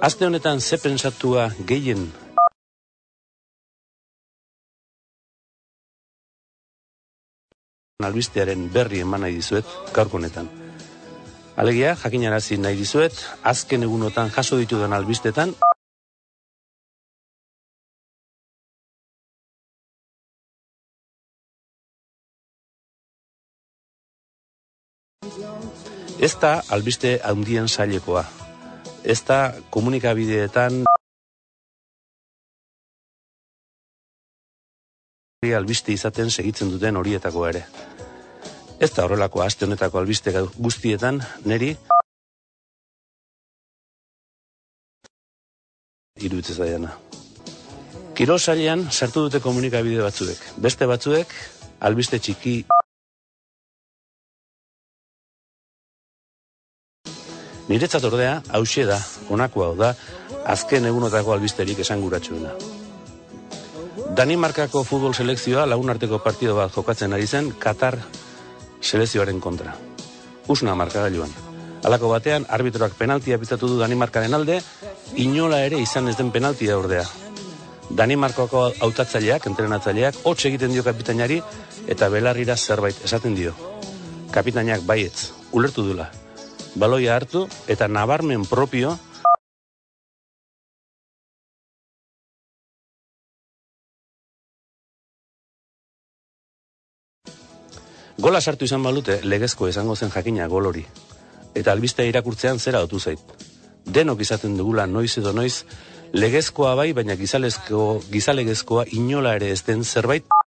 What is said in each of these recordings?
Aste honetan ze pensatua gehien albistearen berri eman nahi dizuet gaurko honetan. Alegia, jakinarazi nahi dizuet, azken egunotan jaso ditudan albistetan, Ez da albiste handien sailekoa. Ez da komunikabideetan albiste izaten segitzen duten horietako ere. Ez da horrelako aste honetako albiste guztietan, neri iruditzen zaiana. Kiro sailean sartu dute komunikabide batzuek. Beste batzuek, albiste txiki Niretzat ordea, hause da, honako hau da, azken egunotako albisterik esanguratsuena. Danimarkako futbol selekzioa lagun arteko partido bat jokatzen ari zen Qatar selekzioaren kontra. Usna markagailuan. Halako batean, arbitroak penaltia pitatu du Danimarkaren alde, inola ere izan ez den penaltia ordea. Danimarkako hautatzaileak, entrenatzaileak, hotx egiten dio kapitainari eta belarrira zerbait esaten dio. Kapitainak baietz, ulertu dula, baloia hartu eta nabarmen propio Gola sartu izan balute legezko izango zen jakina gol hori. Eta albistea irakurtzean zera otu zait. Denok izaten dugula noiz edo noiz legezkoa bai, baina gizalezko, gizalegezkoa inola ere ez den zerbait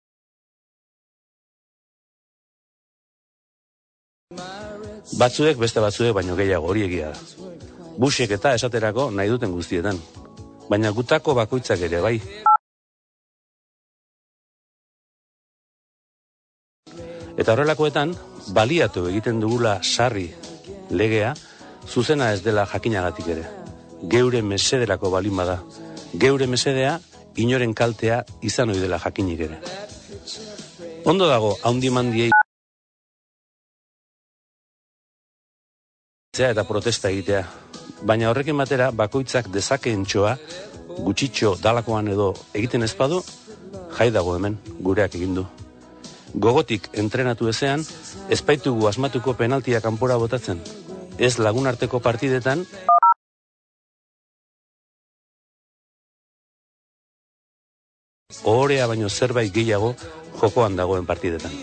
Batzuek beste batzuek baino gehiago hori egia da. Busek eta esaterako nahi duten guztietan. Baina gutako bakoitzak ere bai. Eta horrelakoetan, baliatu egiten dugula sarri legea, zuzena ez dela jakinagatik ere. Geure mesederako balin bada. Geure mesedea, inoren kaltea izan ohi dela jakinik ere. Ondo dago, haundi mandiei eta protesta egitea. Baina horrekin batera bakoitzak dezakeen txoa, gutxitxo dalakoan edo egiten ezpadu, jai dago hemen, gureak egin du. Gogotik entrenatu ezean, ezpaitugu asmatuko penaltia kanpora botatzen. Ez lagun arteko partidetan, Ohorea baino zerbait gehiago jokoan dagoen partidetan.